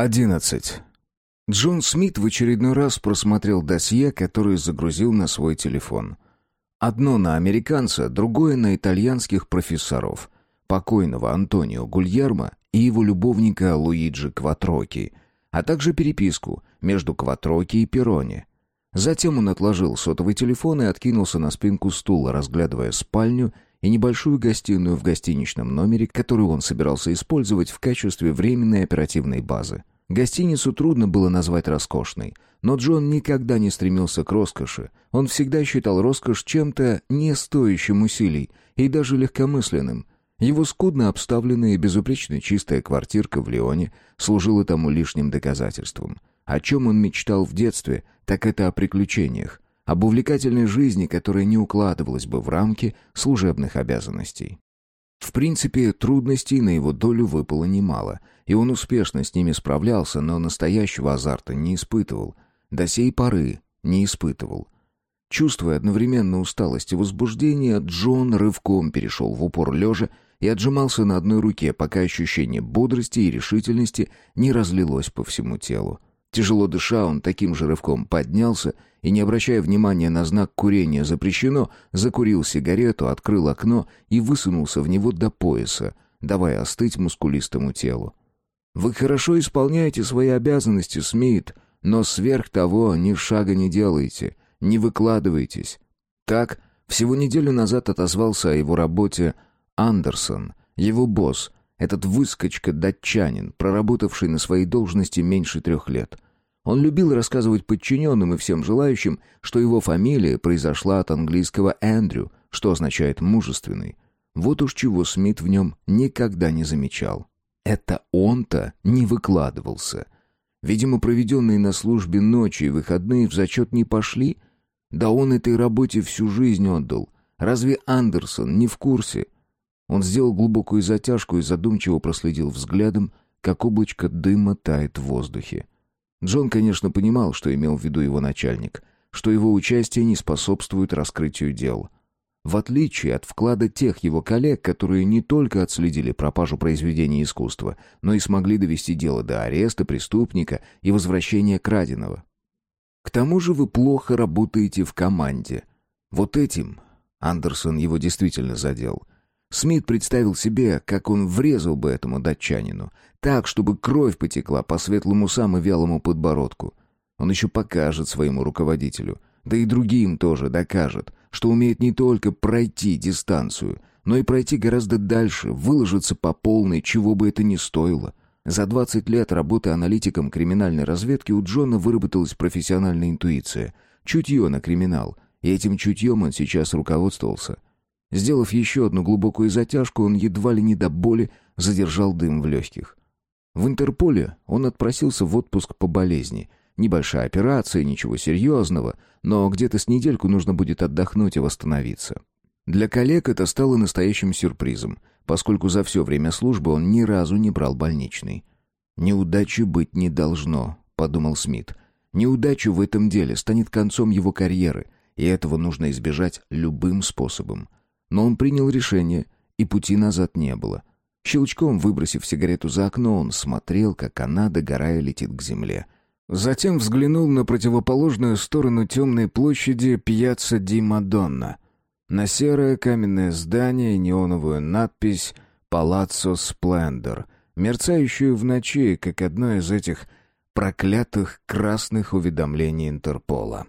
11. Джон Смит в очередной раз просмотрел досье, которое загрузил на свой телефон. Одно на американца, другое на итальянских профессоров. Покойного Антонио Гульермо и его любовника Луиджи Кватроки, а также переписку между Кватроки и Перони. Затем он отложил сотовый телефон и откинулся на спинку стула, разглядывая спальню и небольшую гостиную в гостиничном номере, которую он собирался использовать в качестве временной оперативной базы. Гостиницу трудно было назвать роскошной, но Джон никогда не стремился к роскоши. Он всегда считал роскошь чем-то не стоящим усилий и даже легкомысленным. Его скудно обставленная и безупречно чистая квартирка в Лионе служила тому лишним доказательством. О чем он мечтал в детстве, так это о приключениях, об увлекательной жизни, которая не укладывалась бы в рамки служебных обязанностей. В принципе, трудностей на его долю выпало немало, и он успешно с ними справлялся, но настоящего азарта не испытывал. До сей поры не испытывал. Чувствуя одновременно усталость и возбуждение, Джон рывком перешел в упор лежа и отжимался на одной руке, пока ощущение бодрости и решительности не разлилось по всему телу. Тяжело дыша, он таким же рывком поднялся и, не обращая внимания на знак «Курение запрещено», закурил сигарету, открыл окно и высунулся в него до пояса, давая остыть мускулистому телу. «Вы хорошо исполняете свои обязанности, Смит, но сверх того ни шага не делаете, не выкладываетесь». Так, всего неделю назад отозвался о его работе Андерсон, его босс, этот выскочка-датчанин, проработавший на своей должности меньше трех лет. Он любил рассказывать подчиненным и всем желающим, что его фамилия произошла от английского «Эндрю», что означает «мужественный». Вот уж чего Смит в нем никогда не замечал. Это он-то не выкладывался. Видимо, проведенные на службе ночи и выходные в зачет не пошли. Да он этой работе всю жизнь отдал. Разве Андерсон не в курсе? — он сделал глубокую затяжку и задумчиво проследил взглядом, как облачко дыма тает в воздухе. Джон, конечно, понимал, что имел в виду его начальник, что его участие не способствует раскрытию дел. В отличие от вклада тех его коллег, которые не только отследили пропажу произведений искусства, но и смогли довести дело до ареста преступника и возвращения краденого. К тому же вы плохо работаете в команде. Вот этим Андерсон его действительно задел. Смит представил себе, как он врезал бы этому датчанину, так, чтобы кровь потекла по светлому усам и вялому подбородку. Он еще покажет своему руководителю, да и другим тоже докажет, что умеет не только пройти дистанцию, но и пройти гораздо дальше, выложиться по полной, чего бы это ни стоило. За 20 лет работы аналитиком криминальной разведки у Джона выработалась профессиональная интуиция, чутье на криминал, и этим чутьем он сейчас руководствовался – Сделав еще одну глубокую затяжку, он едва ли не до боли задержал дым в легких. В Интерполе он отпросился в отпуск по болезни. Небольшая операция, ничего серьезного, но где-то с недельку нужно будет отдохнуть и восстановиться. Для коллег это стало настоящим сюрпризом, поскольку за все время службы он ни разу не брал больничный. «Неудачи быть не должно», — подумал Смит. «Неудача в этом деле станет концом его карьеры, и этого нужно избежать любым способом». Но он принял решение, и пути назад не было. Щелчком выбросив сигарету за окно, он смотрел, как она, догорая, летит к земле. Затем взглянул на противоположную сторону темной площади Пьяцца Ди Мадонна. На серое каменное здание неоновую надпись «Палаццо Сплендор», мерцающую в ночи, как одно из этих проклятых красных уведомлений Интерпола.